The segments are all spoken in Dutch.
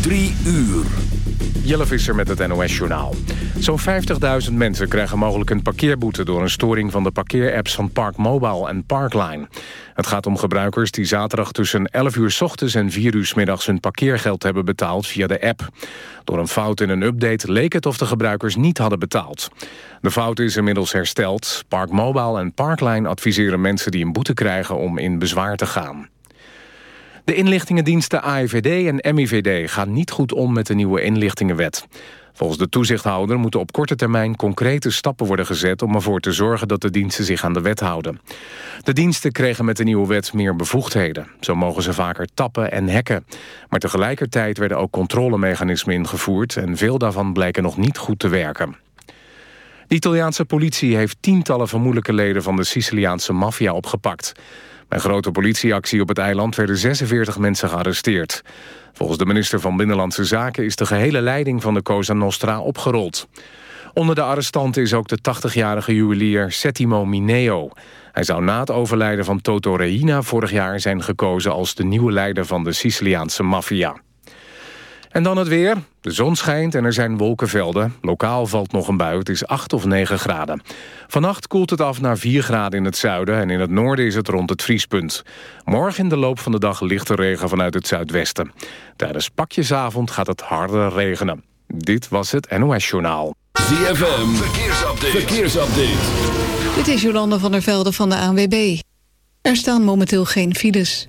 Drie uur. Jelle Visser met het NOS-journaal. Zo'n 50.000 mensen krijgen mogelijk een parkeerboete... door een storing van de parkeerapps van Park Mobile en Parkline. Het gaat om gebruikers die zaterdag tussen 11 uur s ochtends... en 4 uur s middags hun parkeergeld hebben betaald via de app. Door een fout in een update leek het of de gebruikers niet hadden betaald. De fout is inmiddels hersteld. Park Mobile en Parkline adviseren mensen die een boete krijgen... om in bezwaar te gaan. De inlichtingendiensten AIVD en MIVD gaan niet goed om met de nieuwe inlichtingenwet. Volgens de toezichthouder moeten op korte termijn concrete stappen worden gezet... om ervoor te zorgen dat de diensten zich aan de wet houden. De diensten kregen met de nieuwe wet meer bevoegdheden. Zo mogen ze vaker tappen en hacken. Maar tegelijkertijd werden ook controlemechanismen ingevoerd... en veel daarvan blijken nog niet goed te werken. De Italiaanse politie heeft tientallen vermoedelijke leden... van de Siciliaanse maffia opgepakt. Bij een grote politieactie op het eiland werden 46 mensen gearresteerd. Volgens de minister van Binnenlandse Zaken is de gehele leiding van de Cosa Nostra opgerold. Onder de arrestanten is ook de 80-jarige juwelier Settimo Mineo. Hij zou na het overlijden van Toto Reina vorig jaar zijn gekozen als de nieuwe leider van de Siciliaanse maffia. En dan het weer. De zon schijnt en er zijn wolkenvelden. Lokaal valt nog een bui, het is 8 of 9 graden. Vannacht koelt het af naar 4 graden in het zuiden... en in het noorden is het rond het vriespunt. Morgen in de loop van de dag lichte regen vanuit het zuidwesten. Tijdens pakjesavond gaat het harder regenen. Dit was het NOS Journaal. ZFM, verkeersupdate. verkeersupdate. Dit is Jolanda van der Velde van de ANWB. Er staan momenteel geen files.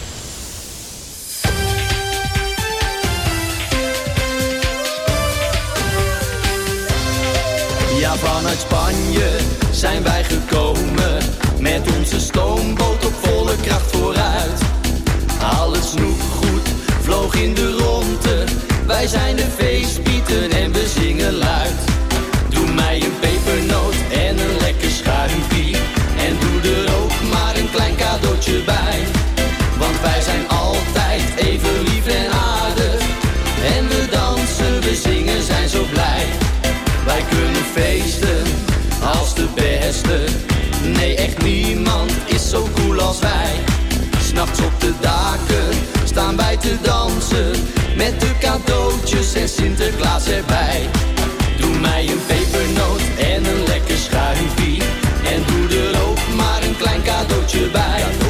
Ja, vanuit Spanje zijn wij gekomen. Met onze stoomboot op volle kracht vooruit. Alles goed, vloog in de ronde. Wij zijn de feestbieten en we zingen luid. Doe mij een pepernoot en een lekker schuimpie. En doe er ook maar een klein cadeautje bij. feesten als de beste. Nee, echt niemand is zo cool als wij. S'nachts op de daken staan wij te dansen. Met de cadeautjes en Sinterklaas erbij. Doe mij een pepernoot en een lekker schuifje. En doe er ook maar een klein cadeautje bij.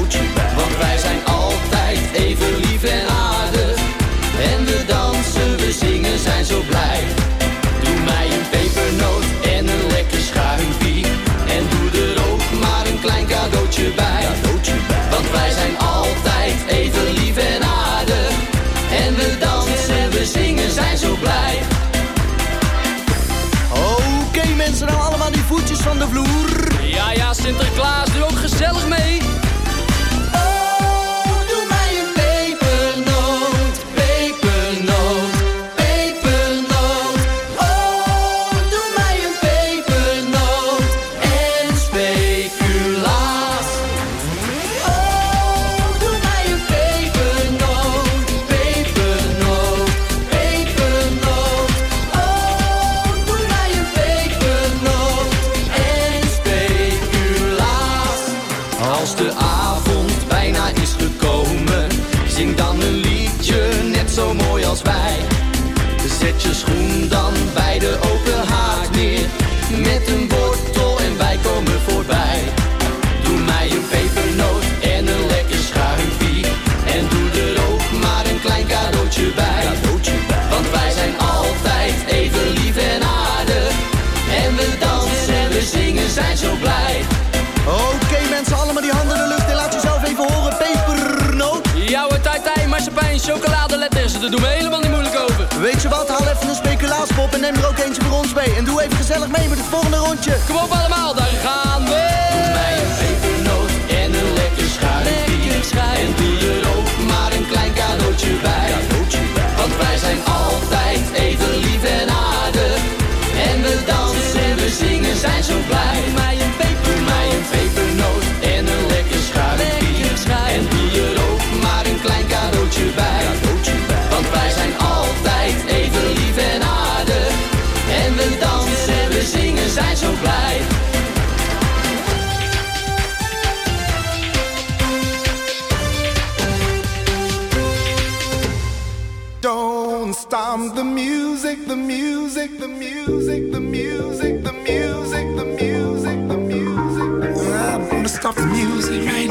music, the music, the music, the music. I'm gonna stop the music right now.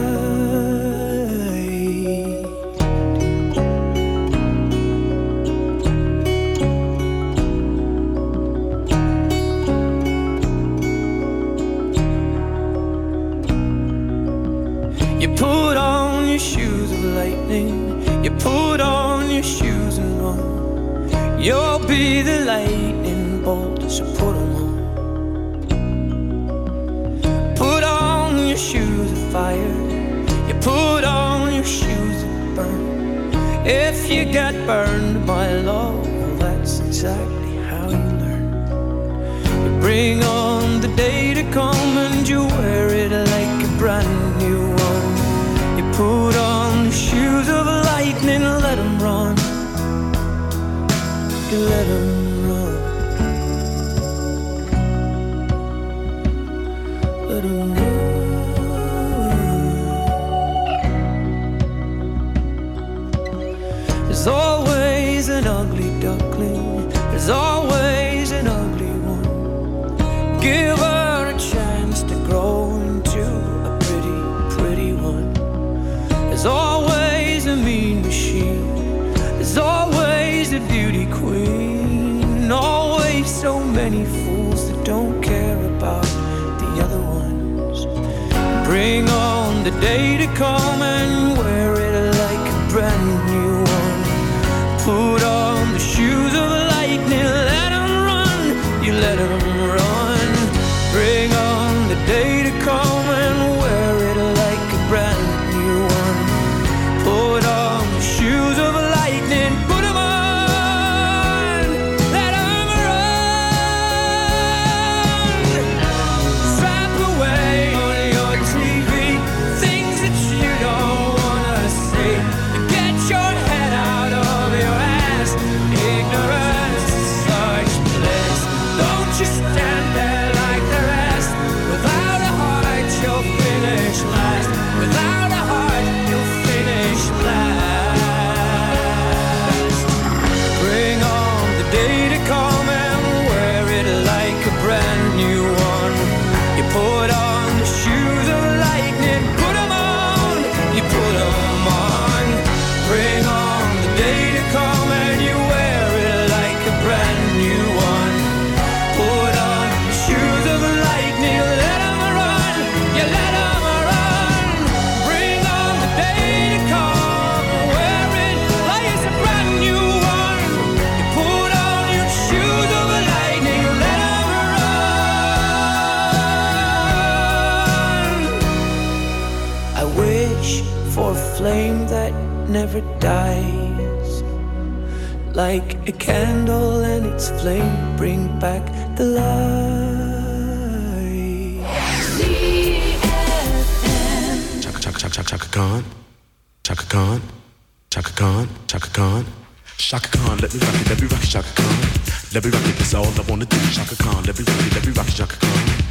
A beauty queen. Always so many fools that don't care about the other ones. Bring on the day to come candle and its flame bring back the light. Chaka Chaka Chaka Chaka Chaka Khan, Chaka Khan, Chaka Khan, Chaka Khan. Shaka Khan, let me rock it, let me rock it, Shaka Khan. Let me rock it, that's all I wanna do. Shaka Khan, let me rock it, let me rock it, Shaka Khan.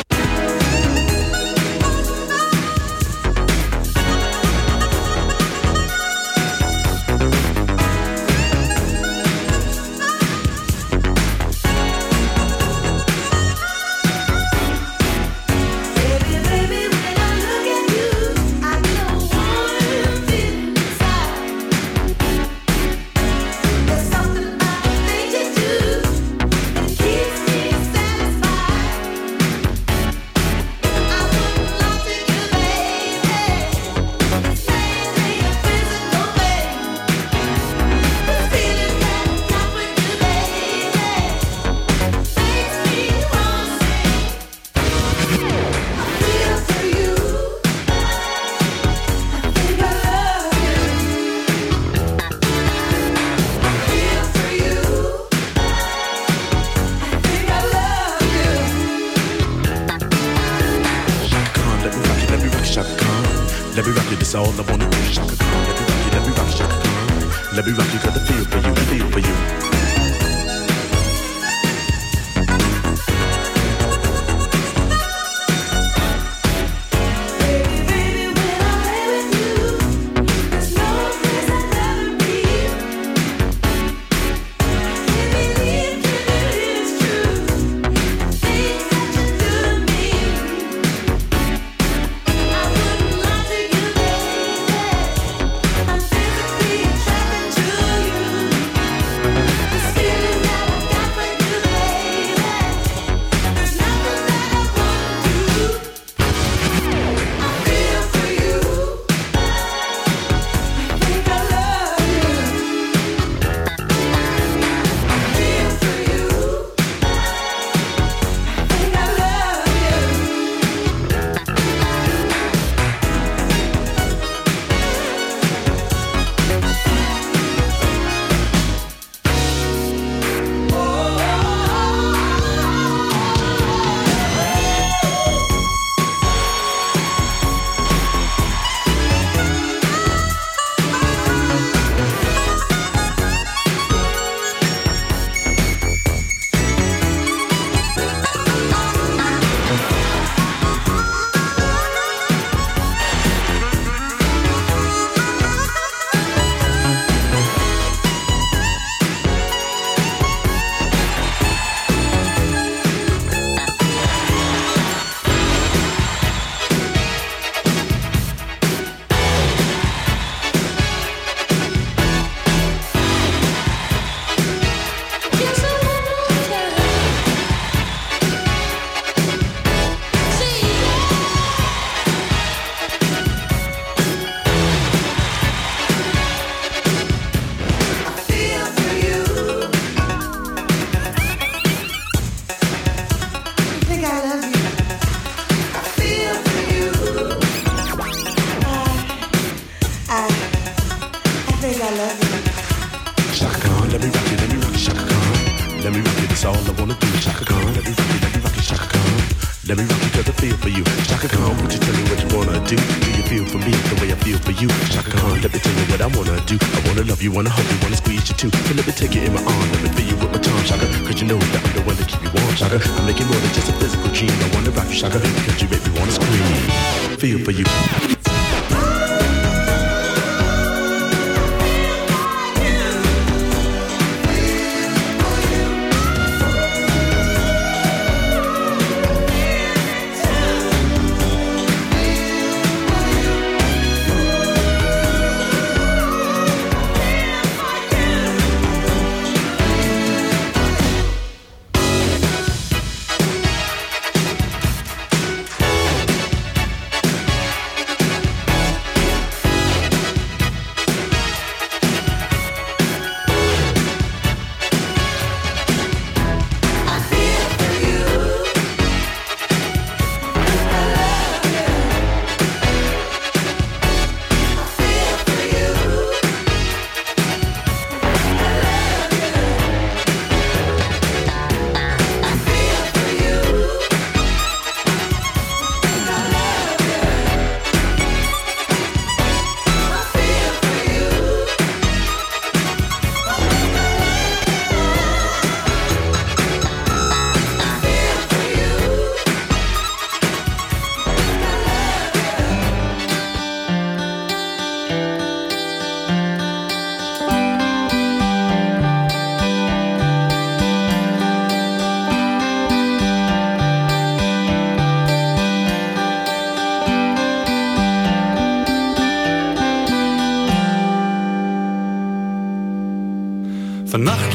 do. Do you feel for me the way I feel for you? Shaka Khan, let me tell you what I wanna do. I wanna love you, wanna hug you, wanna squeeze you too. So let me take you in my arm, let me feel you with my charm, Shaka. Cause you know that I'm the one to keep you warm, Shaka. I'm making more than just a physical dream. I wanna rock you, Shaka, cause you make me wanna scream. Feel for you.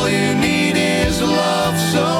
all you need is love. So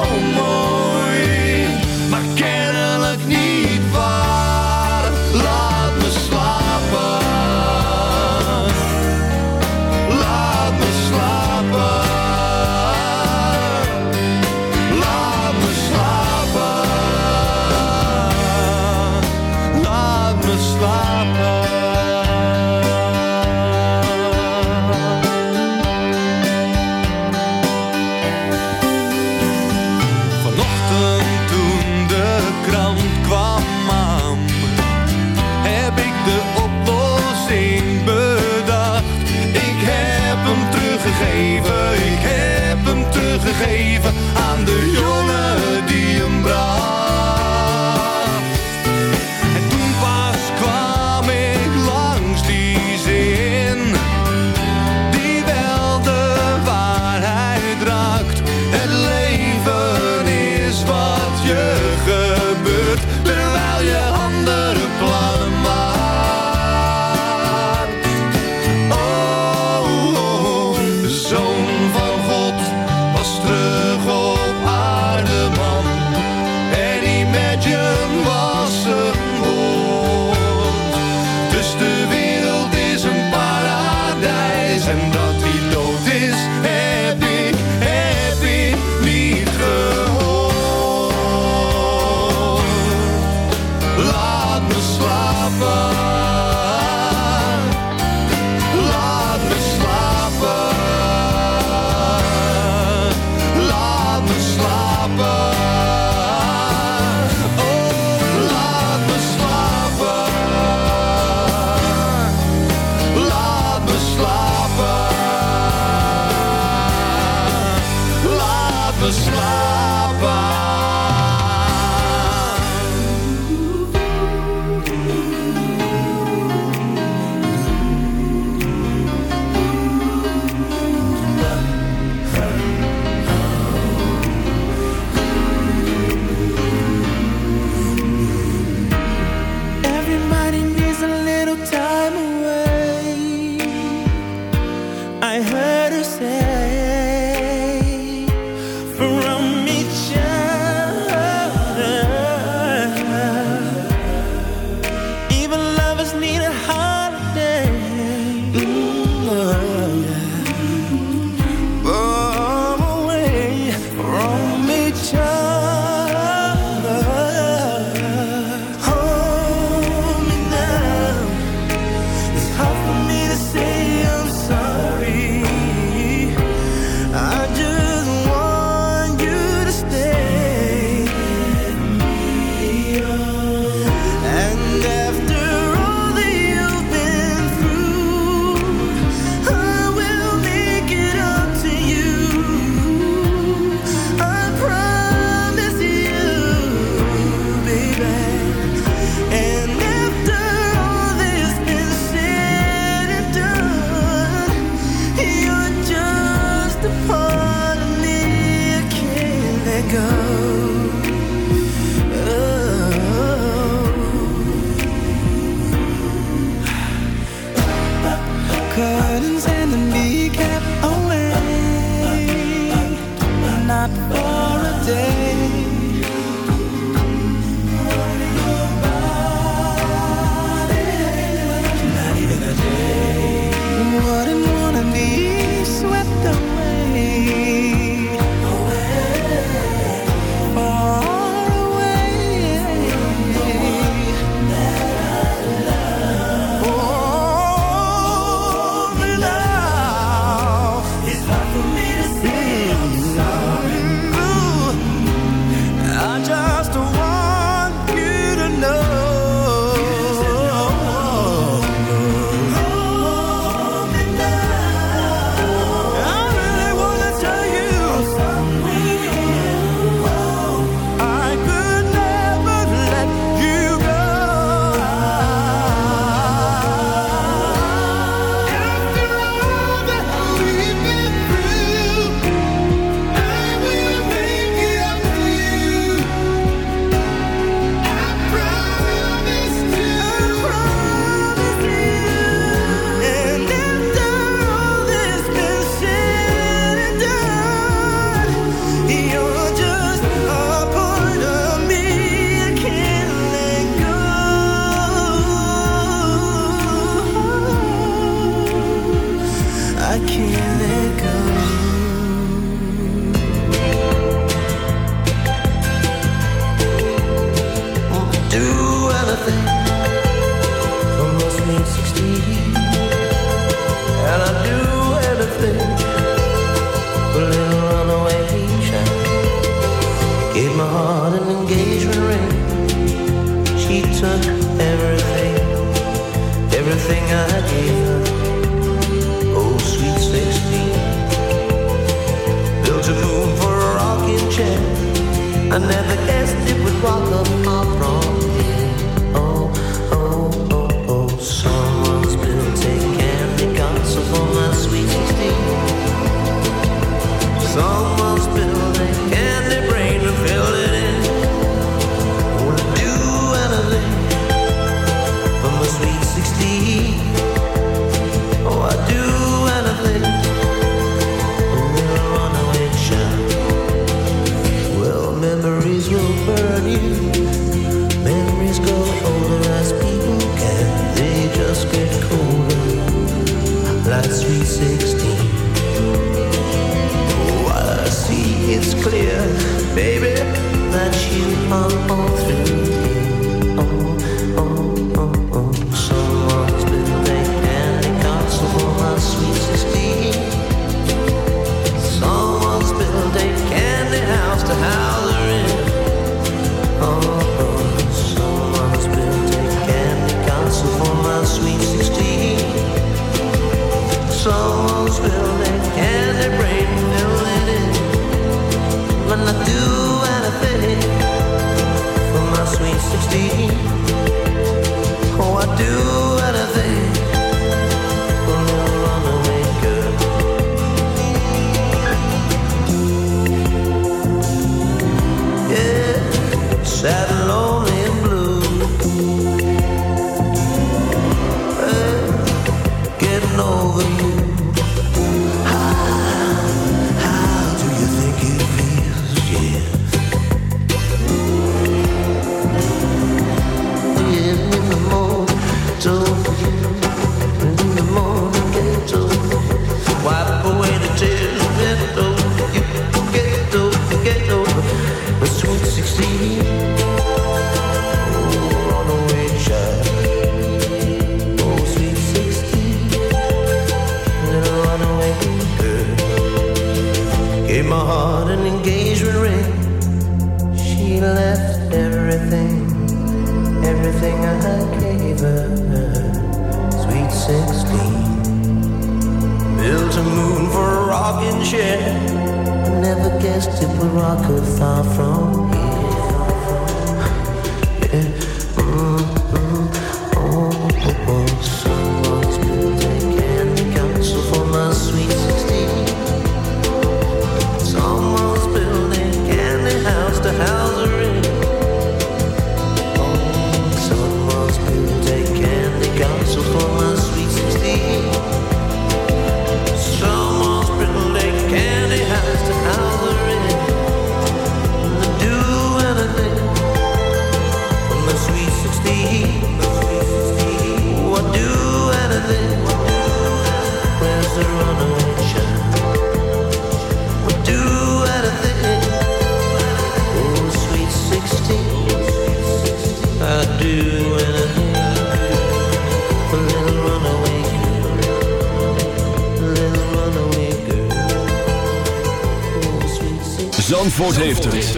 Zandvoort heeft het.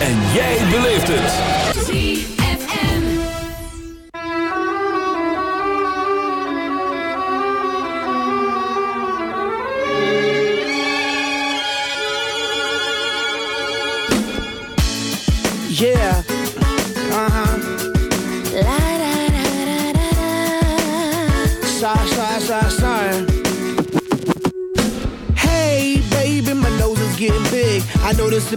En jij beleeft het. Yeah. Uh huh. Sorry, sorry, sorry, sorry. Hey, baby, my nose is getting big. I know this a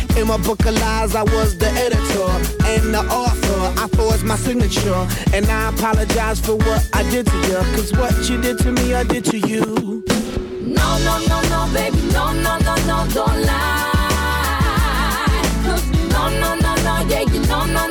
In my book of lies, I was the editor and the author. I forged my signature. And I apologize for what I did to you. Cause what you did to me, I did to you. No, no, no, no, baby, no, no, no, no, don't lie. No, no, no, no, yeah, you no, no, no,